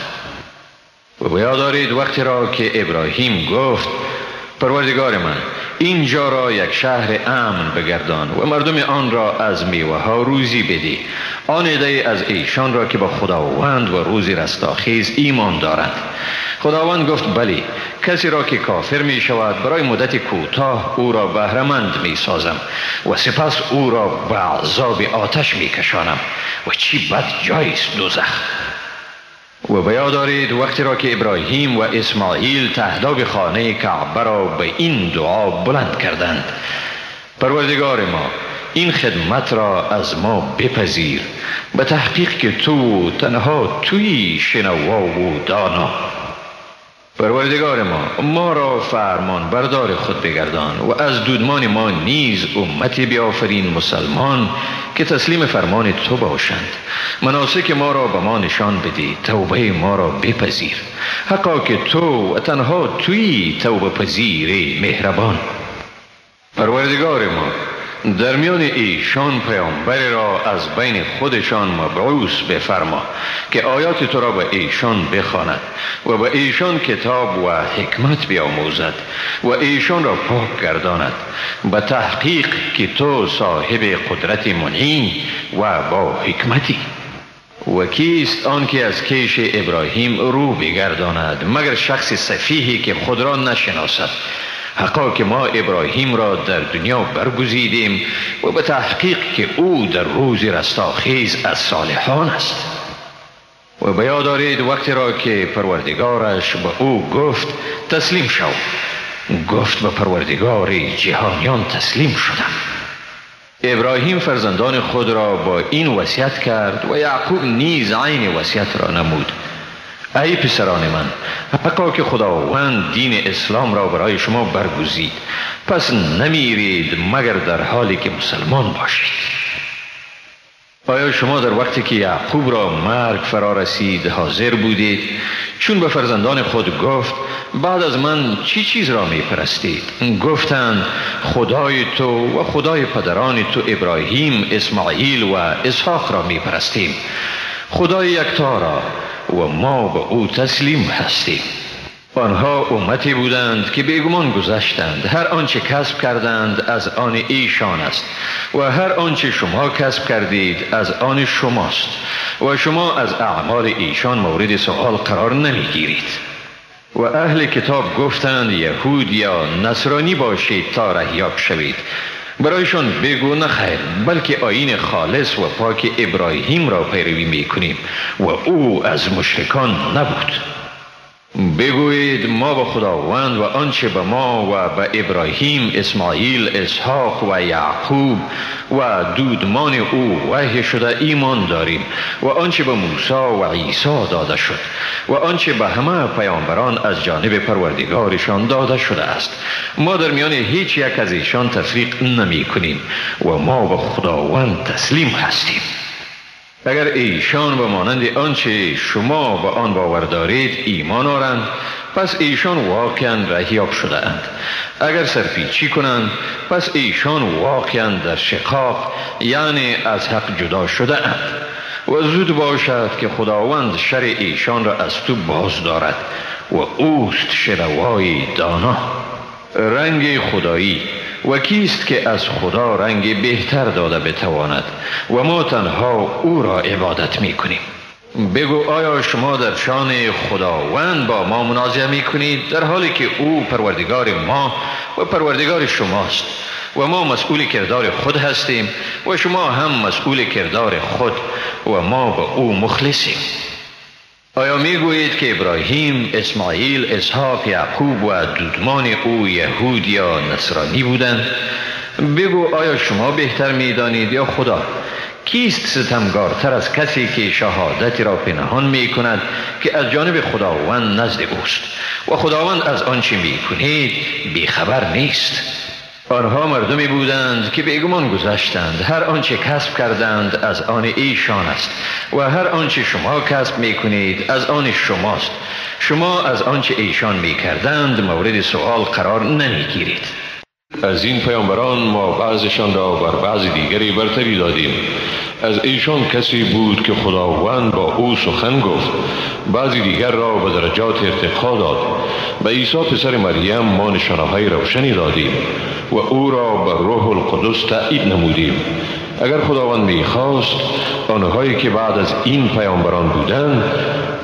و بیا دارید وقتی را که ابراهیم گفت پروردگار من اینجا را یک شهر امن بگردان و مردم آن را از میوه ها روزی بدی. آن ایده از ایشان را که با خداوند و روزی رستاخیز ایمان دارند. خداوند گفت بلی کسی را که کافر می شود برای مدت کوتاه او را بهرمند می سازم و سپس او را به عذاب آتش می کشانم و چی بد جایست دوزخ! و بیا دارید وقتی را که ابراهیم و اسماعیل تهداب خانه کعبه را به این دعا بلند کردند. پروردگار ما این خدمت را از ما بپذیر. به تحقیق که تو تنها توی شنوا و دانا. پروردگار ما ما را فرمان بردار خود بگردان و از دودمان ما نیز امتی بیافرین مسلمان که تسلیم فرمان تو باشند. مناسک ما را به ما نشان بدی توبه ما را بپذیر. حقا که تو و تنها توی توبه پذیر مهربان. پروردگار ما در میان ایشان پیامبر را از بین خودشان مبعوث بفرما که آیات تو را به ایشان بخواند و به ایشان کتاب و حکمت بیاموزد و ایشان را پاک گرداند به تحقیق که تو صاحب قدرت منعی و با حکمتی. و کیست آن که از کیش ابراهیم رو بگرداند مگر شخص صفیحی که خود را نشناسد؟ حقا که ما ابراهیم را در دنیا برگزیدیم و به تحقیق که او در روز رستاخیز از صالحان است. و بیا دارید وقتی را که پروردگارش به او گفت تسلیم شو. گفت به پروردگار جهانیان تسلیم شدم. ابراهیم فرزندان خود را با این وصیت کرد و یعقوب نیز عین وصیت را نمود. ای پسران من حقا که خداوند دین اسلام را برای شما برگزید. پس نمیرید مگر در حالی که مسلمان باشید. آیا شما در وقتی که یعقوب را مرگ فرا رسید حاضر بودید؟ چون به فرزندان خود گفت بعد از من چی چیز را می پرستید گفتند خدای تو و خدای پدران تو ابراهیم اسماعیل و اسحاق را می پرستیم خدای یکتا را و ما به او تسلیم هستیم. آنها امتی بودند که بیگمان گذشتند. هر آنچه کسب کردند از آن ایشان است و هر آنچه شما کسب کردید از آن شماست و شما از اعمال ایشان مورد سوال قرار نمی‌گیرید. و اهل کتاب گفتند یهود یا نصرانی باشید تا رهیاب شوید. برایشان بگو نخیر بلکه آین خالص و پاک ابراهیم را پیروی می کنیم و او از مشرکان نبود. بگویید ما به خداوند و آنچه به ما و به ابراهیم اسماعیل اسحاق و یعقوب و دودمان او وحی شده ایمان داریم و آنچه به موسی و عیسی داده شد و آنچه به همه پیامبران از جانب پروردگارشان داده شده است. ما در میان هیچ یک از ایشان تفریق نمی کنیم و ما به خداوند تسلیم هستیم. اگر ایشان به مانند آنچه شما به آن باور دارید ایمان آرند پس ایشان واقعا رهیاب شده اند اگر سرپیچی کنند پس ایشان واقعا در شقاق یعنی از حق جدا شده اند و زود باشد که خداوند شر ایشان را از تو باز دارد و اوست شروای دانا. رنگ خدایی و کیست که از خدا رنگ بهتر داده بتواند و ما تنها او را عبادت می کنیم بگو آیا شما در شان خداوند با ما منازعه می کنید در حالی که او پروردگار ما و پروردگار شماست و ما مسئول کردار خود هستیم و شما هم مسئول کردار خود و ما به او مخلصیم. آیا می گویید که ابراهیم، اسماعیل، اسحاق، یعقوب و دودمان او یهود یا نصرانی بودند؟ بگو آیا شما بهتر می دانید یا خدا؟ کیست ستمگارتر از کسی که شهادتی را پنهان می کند که از جانب خداوند نزد اوست و خداوند از آنچه می کنید بیخبر نیست آنها مردمی بودند که بیگمان گذشتند. هر آنچه کسب کردند از آن ایشان است. و هر آنچه شما کسب می کنید از آن شماست. شما از آنچه ایشان می کردند مورد سوال قرار نمی گیرید از این پیامبران ما بعضشان را بر بعض دیگری برتری دادیم. از ایشان کسی بود که خداوند با او سخن گفت. بعضی دیگر را به درجات ارتقا داد. به عیسی پسر مریم ما نشانهای روشنی دادیم و او را به روح القدس تأیید نمودیم. اگر خداوند می‌خواست آنهایی که بعد از این پیامبران بودند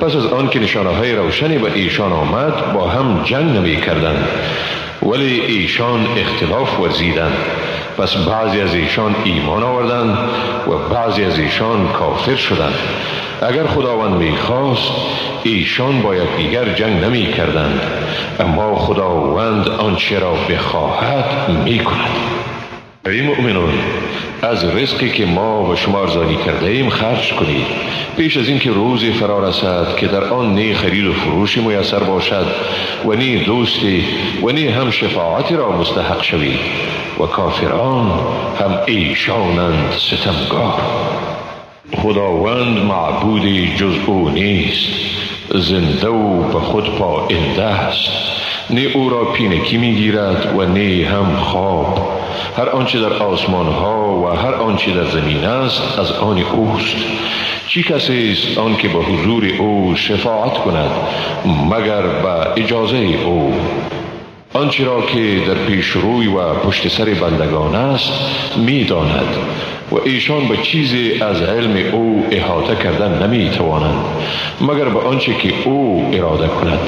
پس از آن که نشانهای روشنی به ایشان آمد با هم جنگ نمی کردند ولی ایشان اختلاف ورزیدند. پس بعضی از ایشان ایمان آوردند و بعضی از ایشان کافر شدند. اگر خداوند می‌خواست ایشان باید دیگر جنگ نمی کردند اما خداوند آنچه را بخواهد می کند ای مؤمنون از رزقی که ما به شما ارزانی کرده ایم خرج کنید. پیش از اینکه روزی فرا رسد که در آن نی خرید و فروشی میسر باشد و نی دوستی و نی هم شفاعتی را مستحق شوید و کافران هم ایشانند ستمگار. خداوند معبودی جز او نیست زنده و به خود پاینده است. نی او را پینکی می‌گیرد و نی هم خواب. هر آنچه در آسمان ها و هر آنچه در زمین است از آن اوست. چی کسی است آن که به حضور او شفاعت کند مگر به اجازه او؟ آنچه را که در پیش روی و پشت سر بندگان است می داند و ایشان به چیزی از علم او احاطه کردن نمی توانند مگر به آنچه که او اراده کند.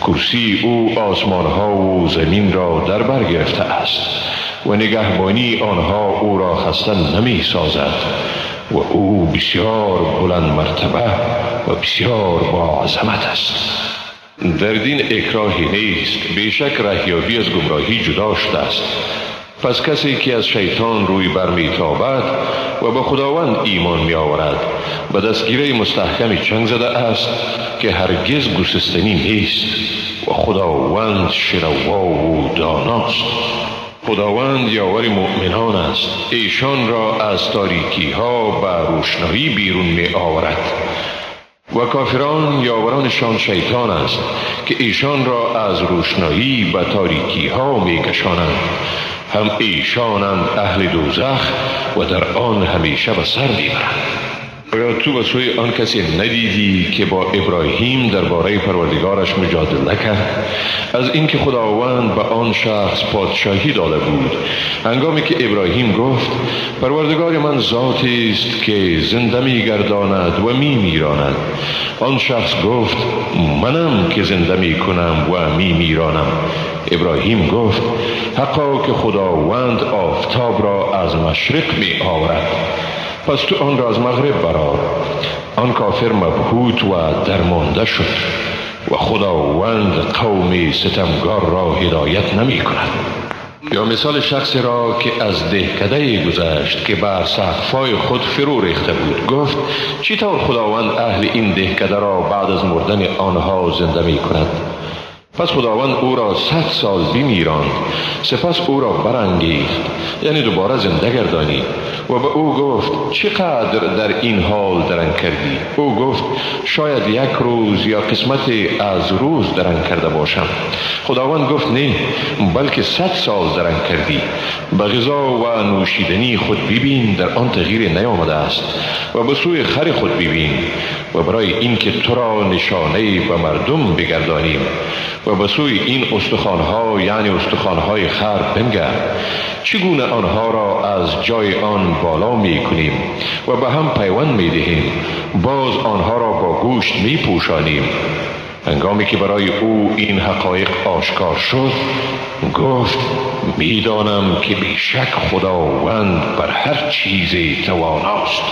کرسی او آسمان ها و زمین را در بر گرفته است و نگهبانی آنها او را خسته نمی سازد و او بسیار بلند مرتبه و بسیار با عظمت است. در دین اکراهی نیست بیشک رهیابی از گمراهی جدا شده است. پس کسی که از شیطان روی برمیتابد و به خداوند ایمان می آورد به دستگیره مستحکمی چنگ زده است که هرگز گسستنی نیست و خداوند شروا و داناست. خداوند یاور مؤمنان است. ایشان را از تاریکی ها به روشنایی بیرون می آورد و کافران یاورانشان شیطان است که ایشان را از روشنایی به تاریکی ها می کشانند هم ایشانند اهل دوزخ و در آن همیشه به سر می‌برند. آیا تو به سوی آن کسی ندیدی که با ابراهیم درباره پروردگارش مجادله کرد از اینکه خداوند به آن شخص پادشاهی داده بود. هنگامی که ابراهیم گفت پروردگار من ذاتی است که زنده می گرداند و می میراند آن شخص گفت منم که زنده می کنم و می میرانم ابراهیم گفت حقا که خداوند آفتاب را از مشرق می آورد پس تو آن را از مغرب برار آن کافر مبهوت و درمانده شد و خداوند قوم ستمگار را هدایت نمی کند. یا مثال شخصی را که از دهکده گذشت که بر سقفای خود فرو ریخته بود گفت چطور خداوند اهل این دهکده را بعد از مردن آنها زنده می کند؟ پس خداوند او را صد سال بمیراند سپس او را برانگیخت. یعنی دوباره زنده گردانید. و به او گفت چقدر در این حال درنگ کردی؟ او گفت شاید یک روز یا قسمت از روز درنگ کرده باشم. خداوند گفت نه بلکه صد سال درنگ کردی. به غذا و نوشیدنی خود ببین در آن تغییر نیامده است. و به سوی خر خود ببین. و برای اینکه تو را نشانه به مردم بگردانیم. و به سوی این استخوانها یعنی استخوانهای خر بنگر. چگونه آنها را از جای آن بالا می کنیم و به هم پیوند می دهیم باز آنها را با گوشت می پوشانیم هنگامی که برای او این حقایق آشکار شد گفت می‌دانم که بیشک خداوند بر هر چیزی تواناست.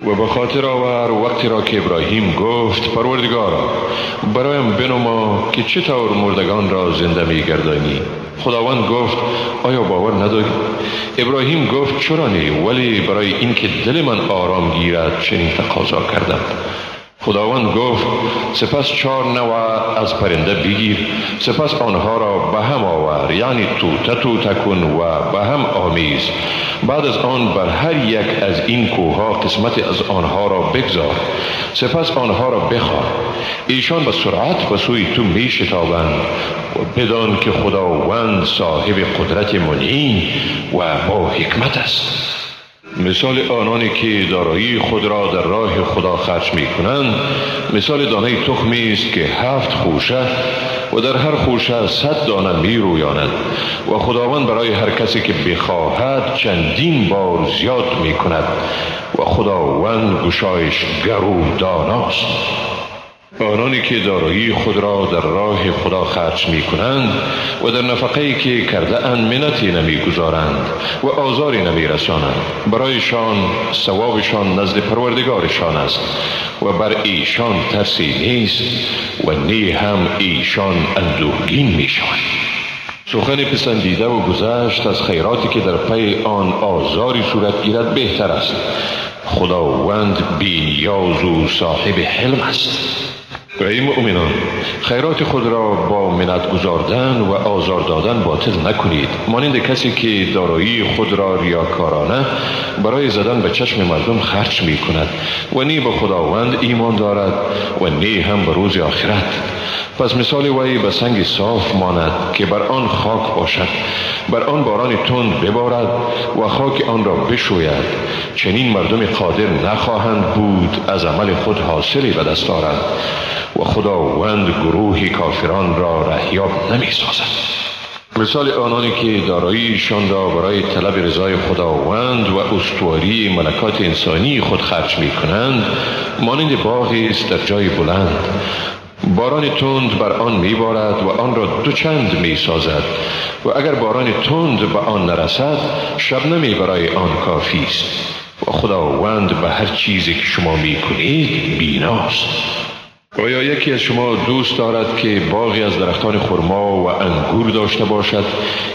و به خاطر آور وقتی را که ابراهیم گفت پروردگارا برایم بنما که چطور مردگان را زنده می گردانی خداوند گفت آیا باور نداری؟ ابراهیم گفت چرا نه؟ ولی برای اینکه دل من آرام گیرد چنین تقاضا کردم. خداوند گفت سپس چهار نوع از پرنده بگیر سپس آنها را به هم آور یعنی تو تو تکن و به هم آمیز. بعد از آن بر هر یک از این کوها قسمت از آنها را بگذار سپس آنها را بخواه ایشان به سرعت به سوی تو می شتابند و بدان که خداوند صاحب قدرت منعین و با حکمت است. مثال آنانی که دارایی خود را در راه خدا خرج می کنند مثال دانه تخمی است که هفت خوشه و در هر خوشه صد دانه می رویاند و خداوند برای هر کسی که بخواهد چندین بار زیاد می کند و خداوند گشایش گرو داناست آنانی که دارایی خود را در راه خدا خرج می کنند و در نفقه که کرده اند منتی نمی گذارند و آزاری نمی رسانند برایشان ثوابشان نزد پروردگارشان است و بر ایشان ترسی نیست و نی هم ایشان اندوهگین می شوند سخن پسندیده و گذشت از خیراتی که در پی آن آزاری صورت گیرد بهتر است. خداوند بینیاز و صاحب حلم است. ای مؤمنان خیرات خود را با منت گذاردن و آزار دادن باطل نکنید. مانند کسی که دارایی خود را ریاکارانه برای زدن به چشم مردم خرچ می کند و نی به خداوند ایمان دارد و نی هم به روز آخرت. پس مثال وی به سنگ صاف ماند که بر آن خاک باشد بر آن باران تند ببارد و خاک آن را بشوید. چنین مردم قادر نخواهند بود از عمل خود حاصلی به دست آرند. و خداوند گروه کافران را رهیاب نمی سازد مثال آنانی که داراییشان را برای طلب رضای خداوند و استواری ملکات انسانی خود خرج می کنند مانند باغی است در جای بلند. باران تند بر آن می بارد و آن را دو چند می سازد و اگر باران تند به آن نرسد شبنمی برای آن کافی است. و خداوند به هر چیزی که شما می کنید بیناست. آیا یکی از شما دوست دارد که باغی از درختان خرما و انگور داشته باشد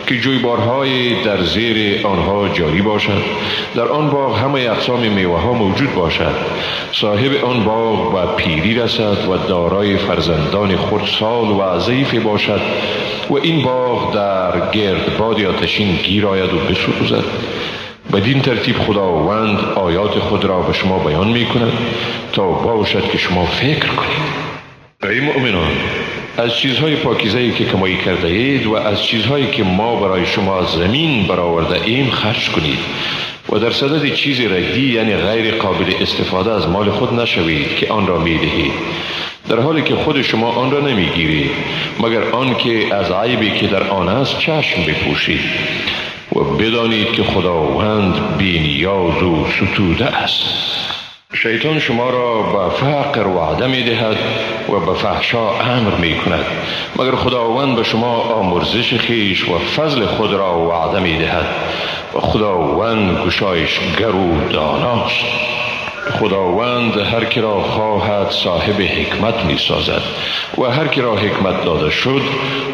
که جویبارهای در زیر آنها جاری باشد. در آن باغ همه اقسام میوه ها موجود باشد. صاحب آن باغ و پیری رسد و دارای فرزندان سال و ضعیف باشد و این باغ در گردباد آتشین گیر آید و بسوزد. بدین ترتیب خداوند آیات خود را به شما بیان می کند تا باشد که شما فکر کنید. ای مؤمنان از چیزهای پاکیزه که کمایی کرده اید و از چیزهایی که ما برای شما زمین برآورده ایم خرج کنید و در صدد چیزی ردی یعنی غیر قابل استفاده از مال خود نشوید که آن را می دهید در حالی که خود شما آن را نمی گیرید مگر آن که از عیبی که در آن است چشم بپوشید. و بدانید که خداوند بینیاز و ستوده است. شیطان شما را به فقر وعده می دهد و به فحشا امر می کند. مگر خداوند به شما آمرزش خیش و فضل خود را وعده می دهد و خداوند گشایش گرو داناست. خداوند هر کی را خواهد صاحب حکمت می سازد و هر کی را حکمت داده شد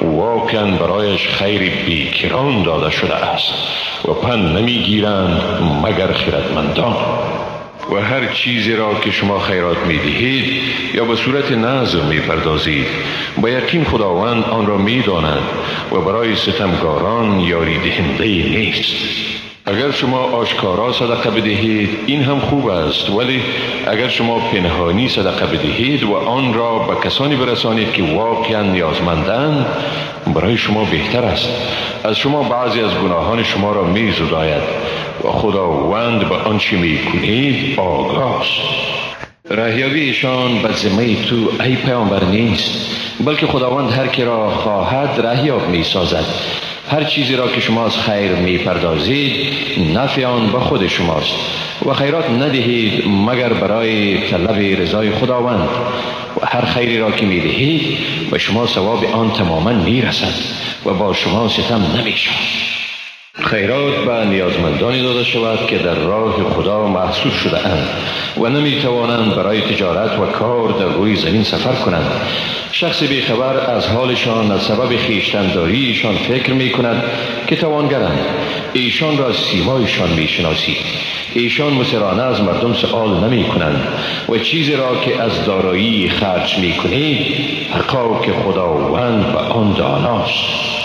واقعا برایش خیر بیکران داده شده است و پن نمی گیرند مگر خیرتمندان و هر چیزی را که شما خیرات می دهید یا به صورت نظر می پردازید با یقین خداوند آن را می داند و برای ستمگاران یاری دهنده نیست. اگر شما آشکارا صدقه بدهید این هم خوب است. ولی اگر شما پنهانی صدقه بدهید و آن را به کسانی برسانید که واقعا نیازمندند برای شما بهتر است. از شما بعضی از گناهان شما را می زداید. و خداوند به آنچه می کنید آگاست رهیابی ایشان به ذمه تو ای پیامبر نیست. بلکه خداوند هر کی را خواهد رهیاب می سازد هر چیزی را که شما از خیر می پردازید نفع آن به خود شماست. و خیرات ندهید مگر برای طلب رضای خداوند. و هر خیری را که می دهید به شما ثواب آن تماما می رسد و با شما ستم نمی شود خیرات به نیازمندانی داده شود که در راه خدا محصول شده اند و نمی توانند برای تجارت و کار در روی زمین سفر کنند. شخص بیخبر از حالشان از سبب خیشتنداریشان فکر می کند که توانگرند. ایشان را سیمایشان می شناسی ایشان مسرانه از مردم سوال نمی کنند و چیزی را که از دارایی خرج می کنید حقا که خداوند و آن داناست.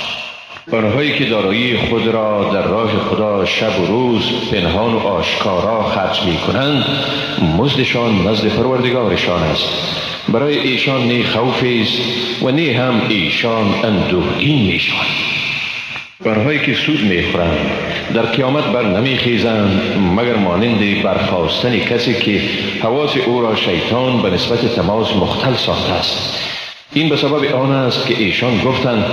آنهایی که دارایی خود را در راه خدا شب و روز پنهان و آشکارا خرج می کنند مزدشان نزد پروردگارشان است. برای ایشان نی خوفی است و نی هم ایشان اندوهگین می شوند آنهایی که سود می خورند در قیامت بر نمی خیزند مگر مانند برخواستن کسی که حواس او را شیطان به نسبت تماس مختل ساخته است. این به سبب آن است که ایشان گفتند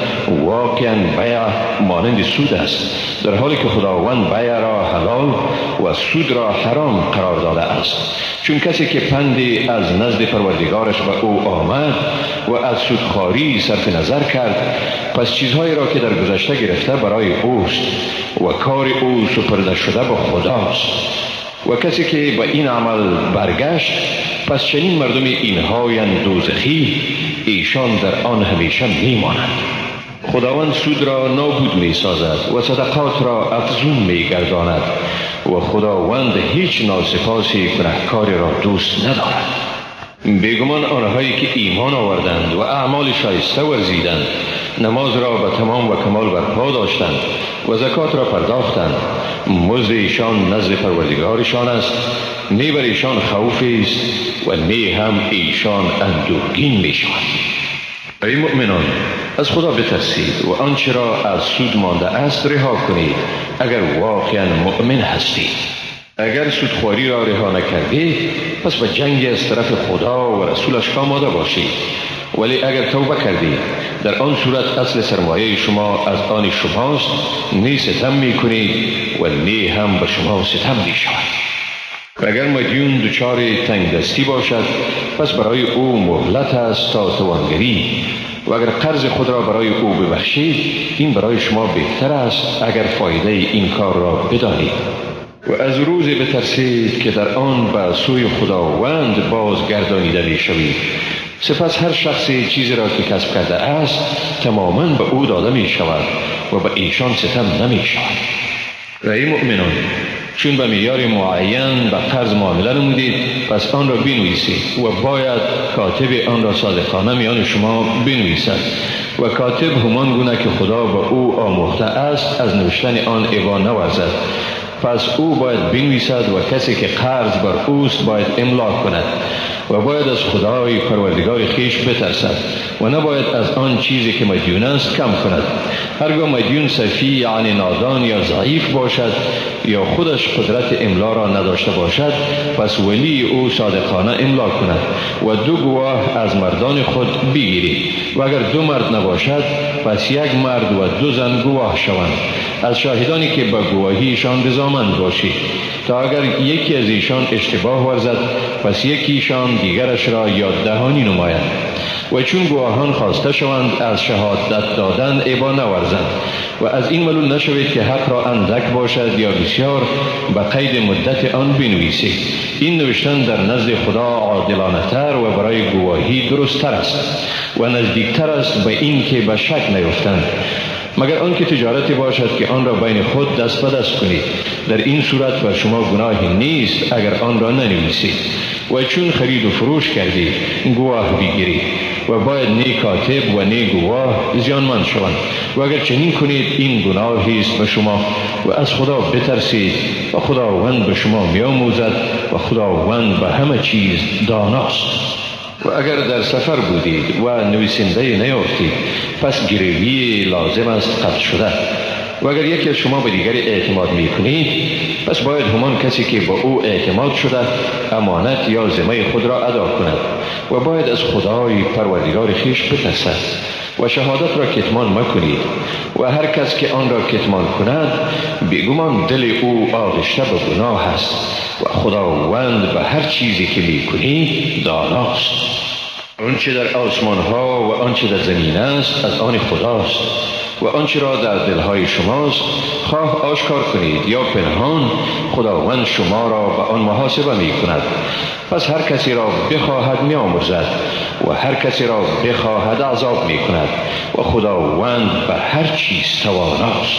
واقعا بیع مانند سود است در حالی که خداوند بیع را حلال و سود را حرام قرار داده است. چون کسی که پندی از نزد پروردگارش به او آمد و از سودخواری صرف نظر کرد پس چیزهایی را که در گذشته گرفته برای اوست و کار او سپرده شده به خداست. و کسی که به این عمل برگشت پس چنین مردم اینهای دوزخی ایشان در آن همیشه میمانند خداوند سود را نابود می سازد و صدقات را افزون می گرداند و خداوند هیچ ناسپاسی گنهکاری را دوست ندارد. بیگمان آنهایی که ایمان آوردند و اعمال شایسته ورزیدند نماز را به تمام و کمال برپا داشتند و زکات را پرداختند. مزد ایشان نزد پروردگارشان است. نی بر ایشان خوفی است و نی هم ایشان اندوهگین می شود ای مؤمنان از خدا بترسید و آنچه را از سود مانده است رها کنید اگر واقعا مؤمن هستید. اگر سودخواری را رها نکردید پس به جنگ از طرف خدا و رسولش آماده باشید. ولی اگر توبه کردید در آن صورت اصل سرمایه شما از آن شماست نی ستم می کنید و نی هم به شما ستم می شود اگر مدیون دچار تنگ دستی باشد پس برای او مهلت است تا توانگری. و اگر قرض خود را برای او ببخشید این برای شما بهتر است اگر فایده این کار را بدانید. و از روزی بترسید که در آن به سوی خداوند بازگردانیده می شوید سپس هر شخصی چیزی را که کسب کرده است تماما به او داده می شود و به ایشان ستم نمی شود و ای مؤمنان چون به میار معین به قرض معامله نمودید پس آن را بنویسید و باید کاتب آن را صادقانه میان شما بنویسد. و کاتب همان گونه که خدا به او آموخته است از نوشتن آن ایوان نورزد. پس او باید بنویسد و کسی که قرض بر اوست باید املا کند. و باید از خدای پروردگار خیش بترسد و نباید از آن چیزی که مدیون است کم کند. هرگاه مدیون صفی یعنی نادان یا ضعیف باشد یا خودش قدرت املا را نداشته باشد پس ولی او صادقانه املا کند و دو گواه از مردان خود بگیرید. و اگر دو مرد نباشد پس یک مرد و دو زن گواه شوند. از شاهدانی که به گواهیشان رضامند باشید. تا اگر یکی از ایشان اشتباه ورزد پس یکیشان دیگرش را یاد دهانی نماید. و چون گواهان خواسته شوند از شهادت دادن عبا نورزند. و از این ملول نشوید که حق را اندک باشد یا بسیار به قید مدت آن بنویسید. این نوشتن در نزد خدا عادلانه تر و برای گواهی درست تر است و نزدیکتر است به این که به شک نیفتند. مگر آنکه تجارتی باشد که آن را بین خود دست به دست کنید. در این صورت بر شما گناهی نیست اگر آن را ننویسید. و چون خرید و فروش کردید گواه بگیرید و باید نی کاتب و نی گواه زیانمند شوند. و اگر چنین کنید این گناهی است به شما. و از خدا بترسید و خداوند به شما میآموزد و خداوند به همه چیز داناست. و اگر در سفر بودید و نویسنده نیافتید پس گریوی لازم است قطع شده. و اگر یکی از شما به دیگری اعتماد می کنید پس باید همان کسی که با او اعتماد شده امانت یا زمه خود را ادا کند و باید از خدای پروردگار خیش بترسد و شهادت را کتمان مکنید و هر کس که آن را کتمان کند بیگمان دل او آغشته به گناه است و خداوند به هر چیزی که می کنید داناست. آنچه در آسمان ها و آنچه در زمین است از آن خداست. و آنچه را در دلهای شماست خواه آشکار کنید یا پنهان خداوند شما را به آن محاسبه می کند پس هر کسی را بخواهد می آمرزد و هر کسی را بخواهد عذاب می کند و خداوند بر هر چیز تواناست.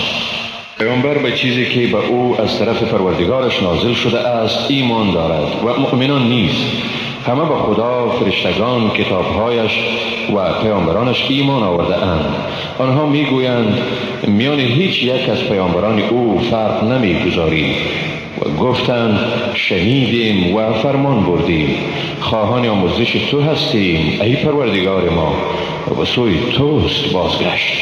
پیامبر به چیزی که به او از طرف پروردگارش نازل شده است ایمان دارد و مؤمنان نیز. همه به خدا فرشتگان کتابهایش و پیامبرانش ایمان آورده اند. آنها می‌گویند میان هیچ یک از پیامبران او فرق نمی‌گذاریم. و گفتند شنیدیم و فرمان بردیم. خواهان آموزش تو هستیم ای پروردگار ما. و به سوی توست بازگشت.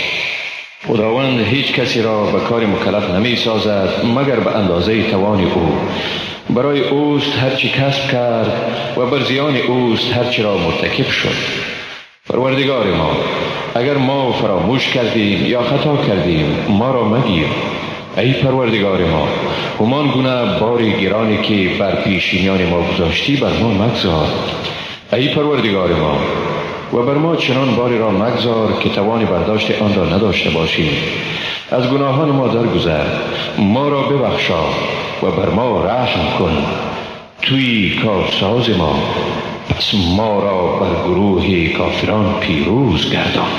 خداوند هیچ کسی را به کار مکلف نمی سازد مگر به اندازه توان او. برای اوست هرچی کسب کرد و بر زیان اوست هرچی را مرتکب شد. پروردگار ما اگر ما فراموش کردیم یا خطا کردیم ما را مگیر. ای پروردگار ما همان گونه بار گرانی که بر پیشینیان ما گذاشتی بر ما مگذار. ای پروردگار ما و بر ما چنان باری را مگذار که توان برداشت آن را نداشته باشیم. از گناهان ما درگذر ما را ببخشا. و بر ما رحم کن. توی کارساز ما پس ما را بر گروه کافران پیروز گردان.